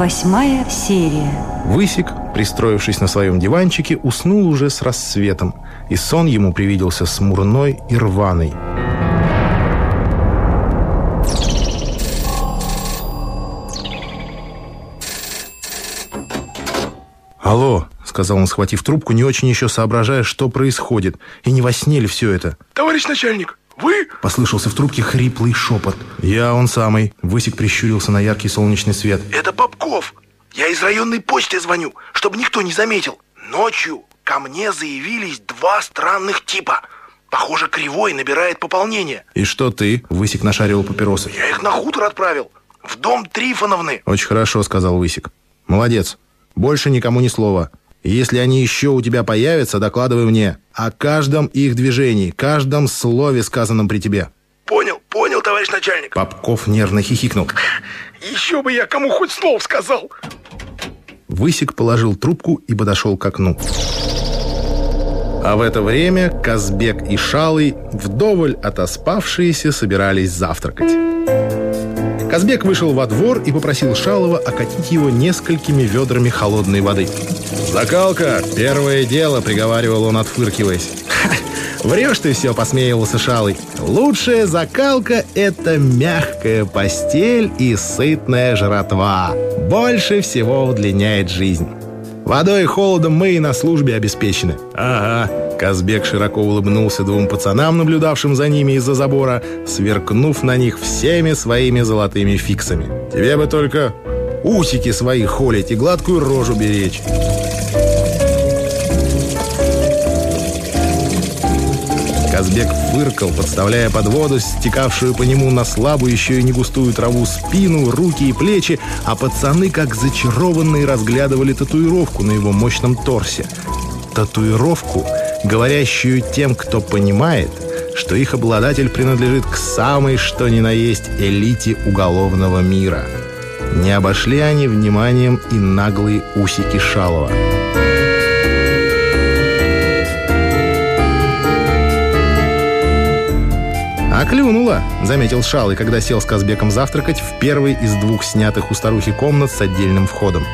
Восьмая серия. Высик, пристроившись на своем диванчике, уснул уже с рассветом, и сон ему привиделся смурной и рваный. «Алло», — сказал он, схватив трубку, не очень еще соображая, что происходит, и не во сне ли все это. «Товарищ начальник, вы?» Послышался в трубке хриплый шепот. «Я он самый». Высик прищурился на яркий солнечный свет. «Это Попков. Я из районной почты звоню, чтобы никто не заметил. Ночью ко мне заявились два странных типа. Похоже, Кривой набирает пополнение. «И что ты?» Высик нашаривал папиросы. Я их на хутор отправил. В дом Трифоновны. «Очень хорошо», — сказал Высик. «Молодец. Больше никому ни слова. Если они еще у тебя появятся, докладывай мне о каждом их движении, каждом слове, сказанном при тебе». Понял, понял, товарищ начальник. Попков нервно хихикнул. Еще бы я кому хоть слов сказал. Высик положил трубку и подошел к окну. А в это время Казбек и Шалый, вдоволь отоспавшиеся, собирались завтракать. Казбек вышел во двор и попросил Шалова окатить его несколькими ведрами холодной воды. «Закалка! Первое дело!» — приговаривал он, отфыркиваясь. «Врешь ты все!» — посмеивался Шалый. «Лучшая закалка — это мягкая постель и сытная жратва. Больше всего удлиняет жизнь. Водой и холодом мы и на службе обеспечены». «Ага». Казбек широко улыбнулся двум пацанам, наблюдавшим за ними из-за забора, сверкнув на них всеми своими золотыми фиксами. «Тебе бы только усики свои холить и гладкую рожу беречь». Казбек фыркал, подставляя под воду стекавшую по нему на слабую еще и не густую траву спину, руки и плечи, а пацаны, как зачарованные, разглядывали татуировку на его мощном торсе. Татуировку, говорящую тем, кто понимает, что их обладатель принадлежит к самой что ни на есть элите уголовного мира. Не обошли они вниманием и наглые усики Шалова. «А клюнула», — заметил Шалый, когда сел с Казбеком завтракать в первый из двух снятых у старухи комнат с отдельным входом.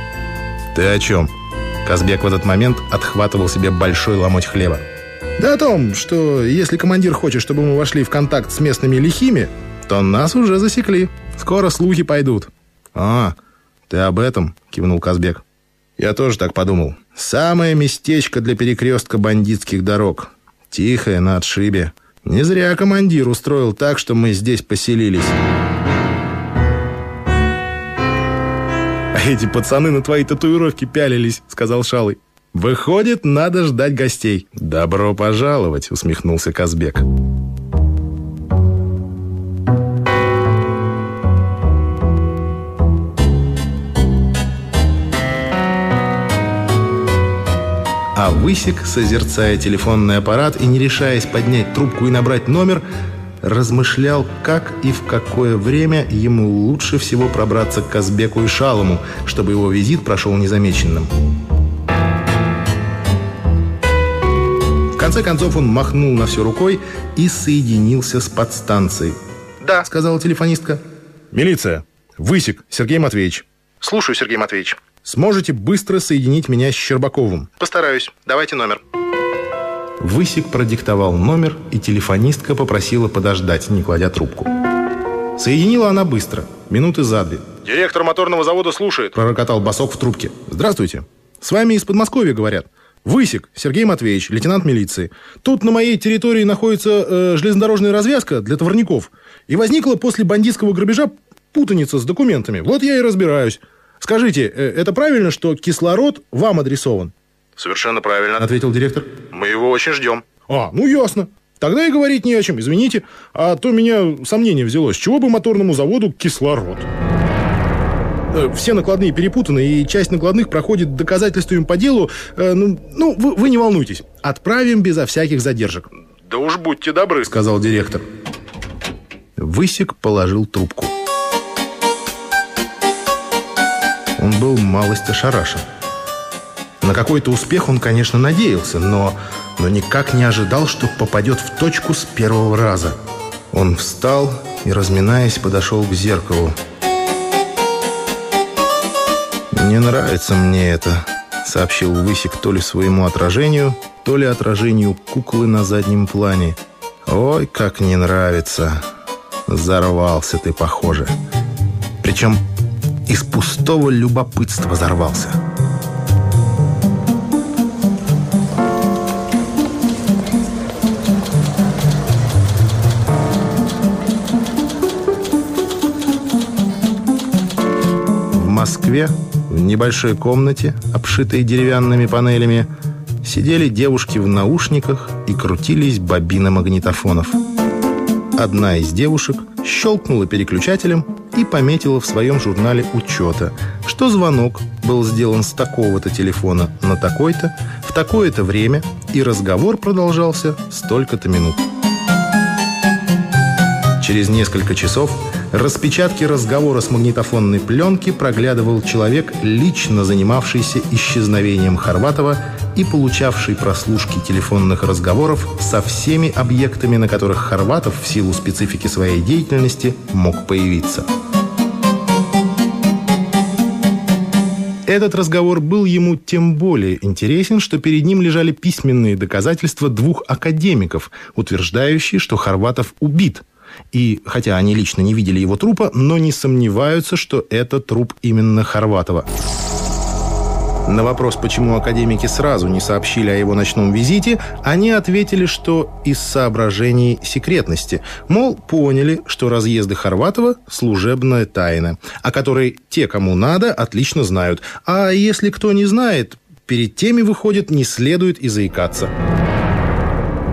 «Ты о чем?» Казбек в этот момент отхватывал себе большой ломоть хлеба. «Да о том, что если командир хочет, чтобы мы вошли в контакт с местными лихими, то нас уже засекли. Скоро слухи пойдут». «А, ты об этом?» — кивнул Казбек. «Я тоже так подумал. Самое местечко для перекрестка бандитских дорог. Тихое, на отшибе». Не зря командир устроил так, что мы здесь поселились. Эти пацаны на твои татуировки пялились, сказал Шалый. Выходит, надо ждать гостей. Добро пожаловать, усмехнулся Казбек. А Высик, созерцая телефонный аппарат и не решаясь поднять трубку и набрать номер, размышлял, как и в какое время ему лучше всего пробраться к Казбеку и Шалому, чтобы его визит прошел незамеченным. В конце концов он махнул на все рукой и соединился с подстанцией. «Да», — сказала телефонистка. «Милиция. Высик, Сергей Матвеевич». Слушаю, Сергей Матвеевич. Сможете быстро соединить меня с Щербаковым? Постараюсь. Давайте номер. Высик продиктовал номер, и телефонистка попросила подождать, не кладя трубку. Соединила она быстро, минуты за две. Директор моторного завода слушает. Пророкотал босок в трубке. Здравствуйте. С вами из Подмосковья говорят. Высик, Сергей Матвеевич, лейтенант милиции. Тут на моей территории находится э, железнодорожная развязка для товарников. И возникла после бандитского грабежа путаница с документами. Вот я и разбираюсь. Скажите, э, это правильно, что кислород вам адресован? Совершенно правильно. Ответил директор. Мы его очень ждем. А, ну ясно. Тогда и говорить не о чем, извините. А то меня сомнение взялось. Чего бы моторному заводу кислород? Э, Все накладные перепутаны, и часть накладных проходит доказательствами по делу. Э, Ну, ну вы, вы не волнуйтесь. Отправим безо всяких задержек. Да уж будьте добры. Сказал директор. Высик положил трубку. Он был малость ошарашен. На какой-то успех он, конечно, надеялся, но, но никак не ожидал, что попадет в точку с первого раза. Он встал и, разминаясь, подошел к зеркалу. «Не нравится мне это», — сообщил Высик то ли своему отражению, то ли отражению куклы на заднем плане. «Ой, как не нравится! Взорвался ты, похоже. Причем из пустого любопытства взорвался». Москве, в небольшой комнате, обшитой деревянными панелями, сидели девушки в наушниках и крутились бобины магнитофонов. Одна из девушек щелкнула переключателем и пометила в своем журнале учета, что звонок был сделан с такого-то телефона на такой-то, в такое-то время, и разговор продолжался столько-то минут. Через несколько часов распечатки разговора с магнитофонной пленки проглядывал человек, лично занимавшийся исчезновением Хорватова и получавший прослушки телефонных разговоров со всеми объектами, на которых Хорватов в силу специфики своей деятельности мог появиться. Этот разговор был ему тем более интересен, что перед ним лежали письменные доказательства двух академиков, утверждающие, что Хорватов убит – и, хотя они лично не видели его трупа, но не сомневаются, что это труп именно Хорватова. На вопрос, почему академики сразу не сообщили о его ночном визите, они ответили, что из соображений секретности. Мол, поняли, что разъезды Хорватова – служебная тайна, о которой те, кому надо, отлично знают. А если кто не знает, перед теми, выходит, не следует и заикаться.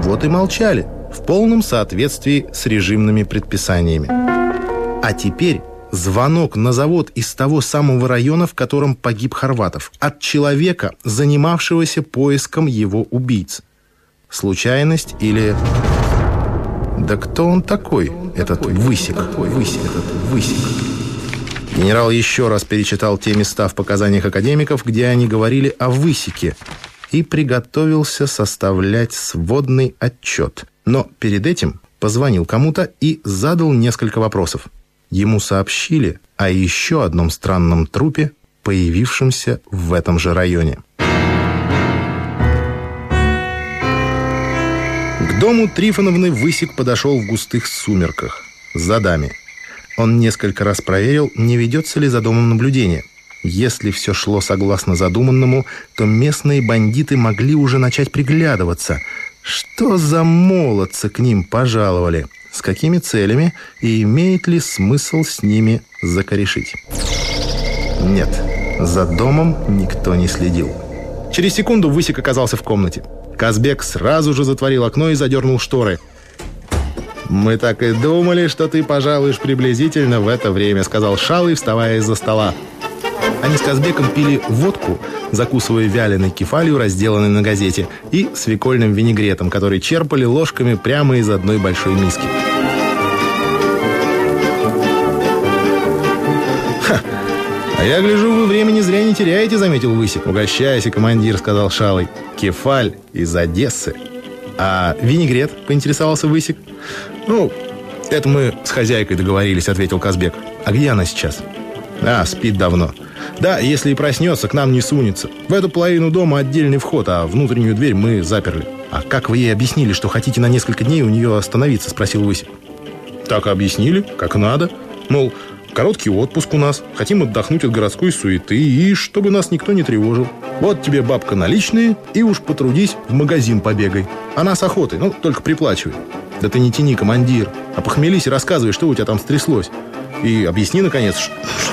Вот и молчали в полном соответствии с режимными предписаниями. А теперь звонок на завод из того самого района, в котором погиб Хорватов, от человека, занимавшегося поиском его убийц. Случайность или... Да кто он такой, этот высик? Высик, этот высик. Генерал еще раз перечитал те места в показаниях академиков, где они говорили о высике, и приготовился составлять сводный отчет. Но перед этим позвонил кому-то и задал несколько вопросов. Ему сообщили о еще одном странном трупе, появившемся в этом же районе. К дому Трифоновны Высик подошел в густых сумерках, за дами. Он несколько раз проверил, не ведется ли за домом наблюдение. Если все шло согласно задуманному, то местные бандиты могли уже начать приглядываться – что за молодцы к ним пожаловали? С какими целями? И имеет ли смысл с ними закорешить? Нет, за домом никто не следил. Через секунду Высик оказался в комнате. Казбек сразу же затворил окно и задернул шторы. «Мы так и думали, что ты пожалуешь приблизительно в это время», сказал Шалый, вставая из-за стола. Они с Казбеком пили водку, закусывая вяленой кефалью, разделанной на газете, и свекольным винегретом, который черпали ложками прямо из одной большой миски. «Ха! А я гляжу, вы времени зря не теряете», — заметил Высик. «Угощайся, командир», — сказал Шалый. «Кефаль из Одессы». «А винегрет?» — поинтересовался Высик. «Ну, это мы с хозяйкой договорились», — ответил Казбек. «А где она сейчас?» «А, спит давно». Да, если и проснется, к нам не сунется. В эту половину дома отдельный вход, а внутреннюю дверь мы заперли. А как вы ей объяснили, что хотите на несколько дней у нее остановиться, спросил Высик. Так объяснили, как надо. Мол, короткий отпуск у нас, хотим отдохнуть от городской суеты и чтобы нас никто не тревожил. Вот тебе бабка наличные, и уж потрудись, в магазин побегай. Она с охотой, ну, только приплачивай. Да ты не тяни, командир, а похмелись и рассказывай, что у тебя там стряслось. И объясни, наконец,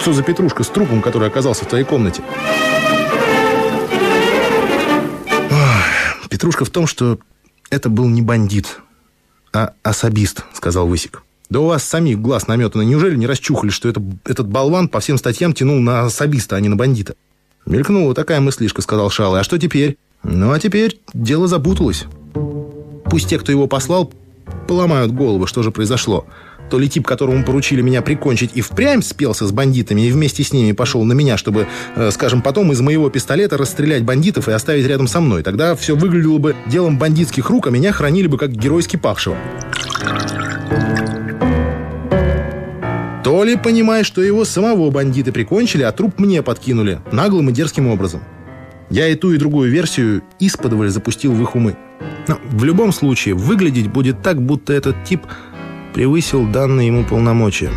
что за петрушка с трупом, который оказался в твоей комнате? Петрушка в том, что это был не бандит, а особист, сказал Высик. Да у вас самих глаз наметано. Неужели не расчухали, что это, этот болван по всем статьям тянул на особиста, а не на бандита? Мелькнула такая мыслишка, сказал Шалый. А что теперь? Ну, а теперь дело запуталось. Пусть те, кто его послал, поломают голову, что же произошло. То ли тип, которому поручили меня прикончить, и впрямь спелся с бандитами и вместе с ними пошел на меня, чтобы, э, скажем, потом из моего пистолета расстрелять бандитов и оставить рядом со мной. Тогда все выглядело бы делом бандитских рук, а меня хранили бы как геройски павшего. То ли понимая, что его самого бандиты прикончили, а труп мне подкинули наглым и дерзким образом. Я и ту, и другую версию исподволь запустил в их умы. Но в любом случае, выглядеть будет так, будто этот тип превысил данные ему полномочия.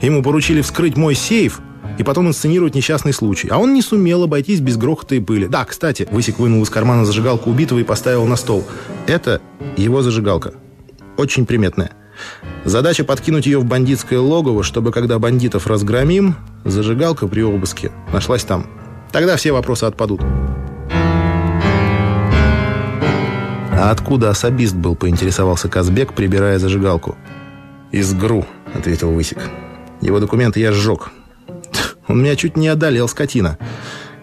Ему поручили вскрыть мой сейф и потом инсценировать несчастный случай. А он не сумел обойтись без грохота и пыли. Да, кстати, Высик вынул из кармана зажигалку убитого и поставил на стол. Это его зажигалка. Очень приметная. Задача подкинуть ее в бандитское логово, чтобы, когда бандитов разгромим, зажигалка при обыске нашлась там. Тогда все вопросы отпадут. «А откуда особист был?» – поинтересовался Казбек, прибирая зажигалку. «Из ГРУ», – ответил Высик. «Его документы я сжег. Он меня чуть не одолел, скотина.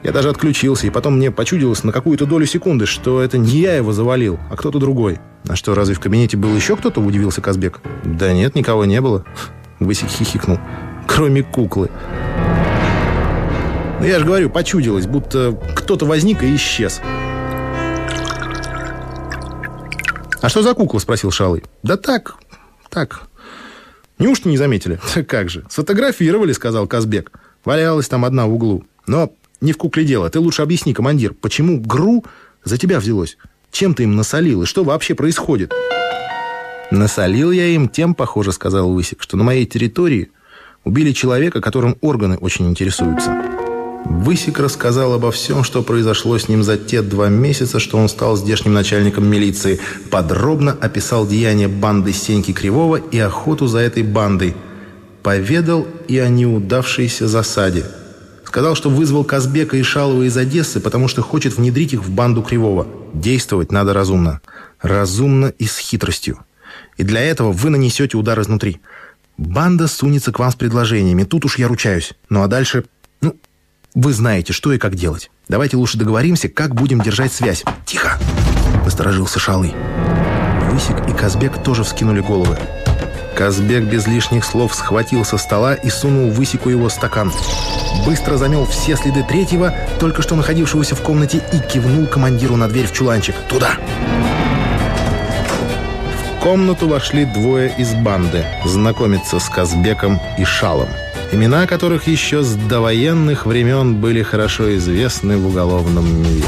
Я даже отключился, и потом мне почудилось на какую-то долю секунды, что это не я его завалил, а кто-то другой. А что, разве в кабинете был еще кто-то, удивился Казбек? Да нет, никого не было. Высик хихикнул. Кроме куклы. Ну, я же говорю, почудилось, будто кто-то возник и исчез. «А что за кукла?» – спросил Шалый. «Да так, так. Неужто не заметили?» «Как же, сфотографировали», – сказал Казбек. Валялась там одна в углу. Но не в кукле дело. Ты лучше объясни, командир, почему ГРУ за тебя взялось? Чем ты им насолил? И что вообще происходит?» «Насолил я им тем, похоже, — сказал Высик, — что на моей территории убили человека, которым органы очень интересуются». Высик рассказал обо всем, что произошло с ним за те два месяца, что он стал здешним начальником милиции. Подробно описал деяния банды Сеньки Кривого и охоту за этой бандой. Поведал и о неудавшейся засаде. Сказал, что вызвал Казбека и Шалова из Одессы, потому что хочет внедрить их в банду Кривого. Действовать надо разумно. Разумно и с хитростью. И для этого вы нанесете удар изнутри. Банда сунется к вам с предложениями. Тут уж я ручаюсь. Ну а дальше... Ну, вы знаете, что и как делать. Давайте лучше договоримся, как будем держать связь. Тихо! Насторожился Шалый. Высик и Казбек тоже вскинули головы. Казбек без лишних слов схватил со стола и сунул Высику его стакан. Быстро замел все следы третьего, только что находившегося в комнате, и кивнул командиру на дверь в чуланчик. «Туда!» В комнату вошли двое из банды, знакомиться с Казбеком и Шалом имена которых еще с довоенных времен были хорошо известны в уголовном мире.